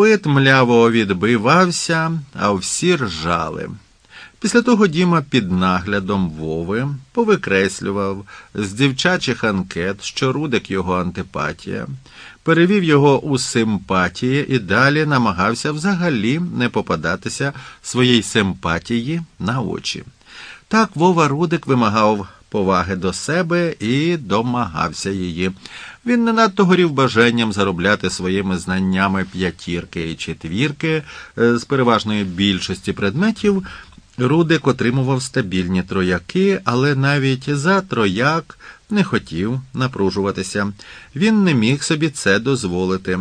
Поет мляво відбивався, а всі ржали. Після того Діма під наглядом Вови повикреслював з дівчачих анкет, що Рудик його антипатія, перевів його у симпатії і далі намагався взагалі не попадатися своїй симпатії на очі. Так Вова Рудик вимагав поваги до себе і домагався її. Він не надто горів бажанням заробляти своїми знаннями п'ятірки і четвірки е, з переважної більшості предметів. Рудик отримував стабільні трояки, але навіть за трояк не хотів напружуватися. Він не міг собі це дозволити.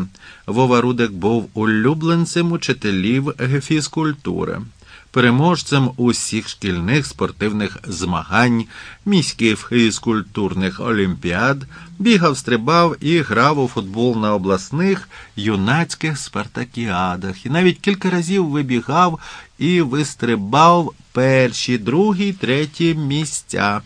Вова Рудик був улюбленцем учителів фізкультури переможцем усіх шкільних спортивних змагань, міських фізкультурних олімпіад, бігав, стрибав і грав у футбол на обласних юнацьких спартакіадах, і навіть кілька разів вибігав і вистрибав перші, другі, треті місця.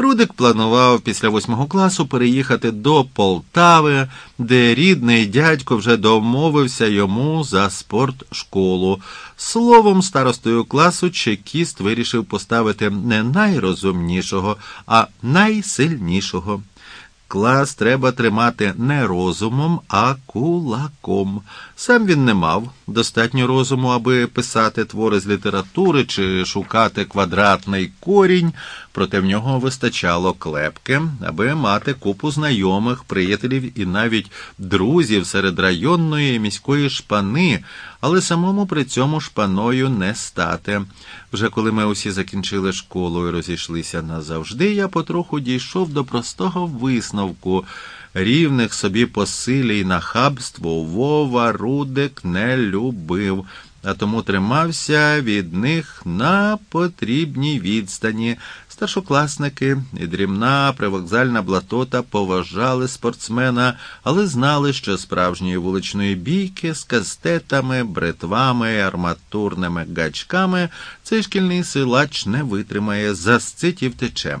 Рудик планував після восьмого класу переїхати до Полтави, де рідний дядько вже домовився йому за спортшколу. Словом, старостою класу чекіст вирішив поставити не найрозумнішого, а найсильнішого. Клас треба тримати не розумом, а кулаком. Сам він не мав достатньо розуму, аби писати твори з літератури чи шукати квадратний корінь, проте в нього вистачало клепки, аби мати купу знайомих, приятелів і навіть друзів серед районної міської шпани, але самому при цьому шпаною не стати. Вже коли ми усі закінчили школу і розійшлися назавжди, я потроху дійшов до простого висновку. Рівних собі по силі й нахабству Вова Рудик не любив, а тому тримався від них на потрібній відстані. Старшокласники і дрібна привокзальна блатота поважали спортсмена, але знали, що справжньої вуличної бійки з кастетами, бритвами, арматурними гачками цей шкільний силач не витримає, засцить і втече.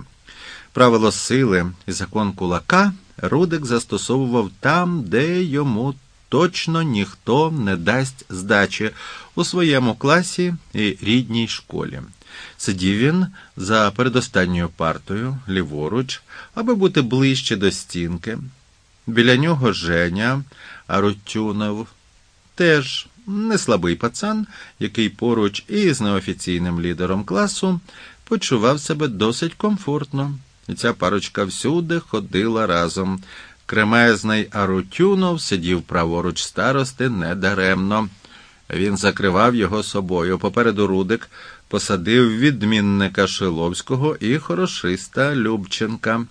Правило сили і закон кулака Рудик застосовував там, де йому точно ніхто не дасть здачі у своєму класі і рідній школі. Сидів він за передостанньою партою, ліворуч, аби бути ближче до стінки. Біля нього Женя Арутюнов, теж не слабий пацан, який поруч із неофіційним лідером класу почував себе досить комфортно, і ця парочка всюди ходила разом. Кремезний Арутюнов сидів праворуч старости недаремно. Він закривав його собою. Попереду Рудик посадив відмінника Шиловського і хорошиста Любченка.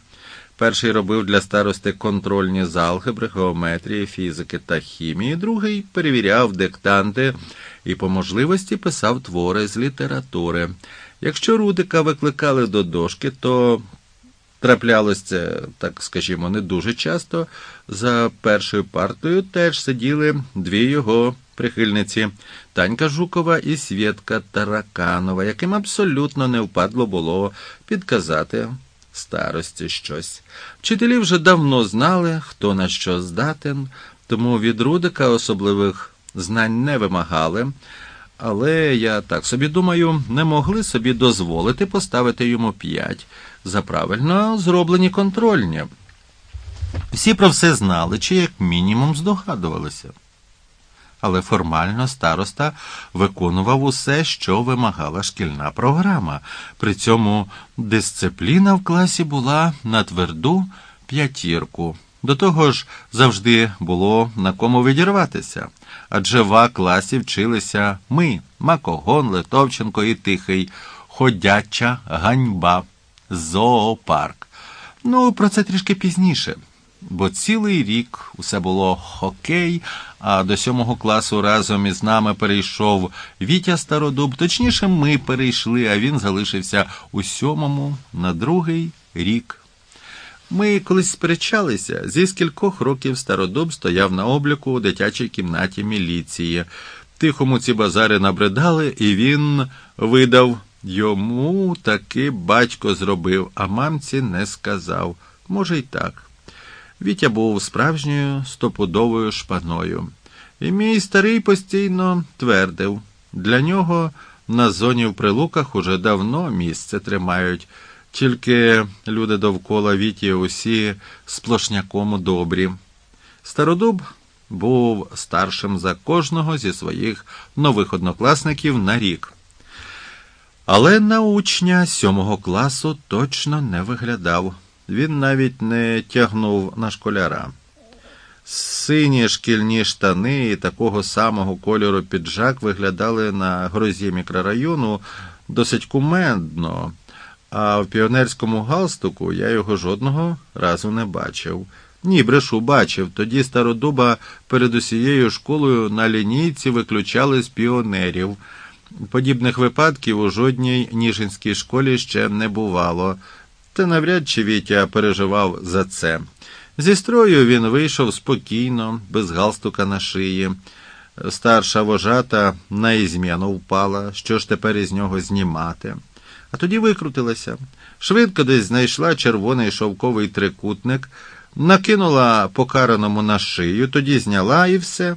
Перший робив для старости контрольні з алгебри, геометрії, фізики та хімії, другий перевіряв диктанти і по можливості писав твори з літератури. Якщо Рудика викликали до дошки, то траплялося це, так скажімо, не дуже часто. За першою партою теж сиділи дві його прихильниці Танька Жукова і Свєтка Тараканова, яким абсолютно не впадло було підказати старості щось. Вчителі вже давно знали, хто на що здатен, тому від Рудика особливих знань не вимагали. Але я так собі думаю, не могли собі дозволити поставити йому п'ять за правильно зроблені контрольні. Всі про все знали чи як мінімум здогадувалися але формально староста виконував усе, що вимагала шкільна програма. При цьому дисципліна в класі була на тверду п'ятірку. До того ж, завжди було на кому відірватися. Адже в А класі вчилися ми, Макогон, Литовченко і Тихий, ходяча ганьба, зоопарк. Ну, про це трішки пізніше бо цілий рік усе було хокей, а до сьомого класу разом із нами перейшов Вітя Стародуб. Точніше, ми перейшли, а він залишився у сьомому на другий рік. Ми колись сперечалися, зі скількох років стародуб стояв на обліку у дитячій кімнаті міліції. Тихому ці базари набридали, і він видав йому таки батько зробив, а мамці не сказав. Може, й так. Вітя був справжньою стопудовою шпаною. І мій старий постійно твердив, для нього на зоні в прилуках уже давно місце тримають, тільки люди довкола віті усі сплошняком добрі. Стародуб був старшим за кожного зі своїх нових однокласників на рік. Але на учня сьомого класу точно не виглядав. Він навіть не тягнув на школяра. Сині шкільні штани і такого самого кольору піджак виглядали на грозі мікрорайону досить кумедно, а в піонерському галстуку я його жодного разу не бачив. Ні, брешу бачив. Тоді стародуба перед усією школою на лінійці виключали з піонерів. Подібних випадків у жодній ніжинській школі ще не бувало, та навряд чи Вітя переживав за це. Зі строю він вийшов спокійно, без галстука на шиї. Старша вожата на ізміну впала, що ж тепер із нього знімати. А тоді викрутилася. Швидко десь знайшла червоний шовковий трикутник, накинула покараному на шию, тоді зняла і все.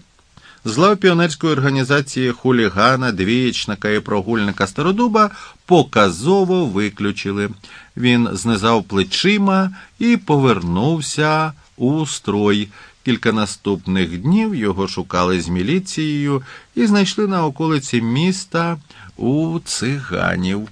З лав піонерської організації хулігана, двієчника і прогульника Стародуба показово виключили. Він знизав плечима і повернувся у строй. Кілька наступних днів його шукали з міліцією і знайшли на околиці міста у циганів.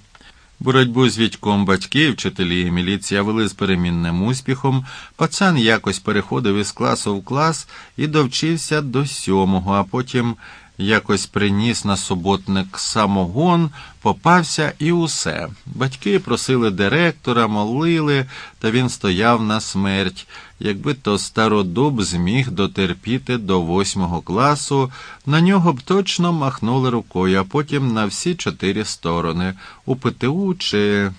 Боротьбу з Вітьком батьки, вчителі і міліція вели з перемінним успіхом. Пацан якось переходив із класу в клас і довчився до сьомого, а потім якось приніс на суботник самогон, попався і усе. Батьки просили директора, молили, та він стояв на смерть. Якби то стародуб зміг дотерпіти до восьмого класу, на нього б точно махнули рукою, а потім на всі чотири сторони у ПТУ чи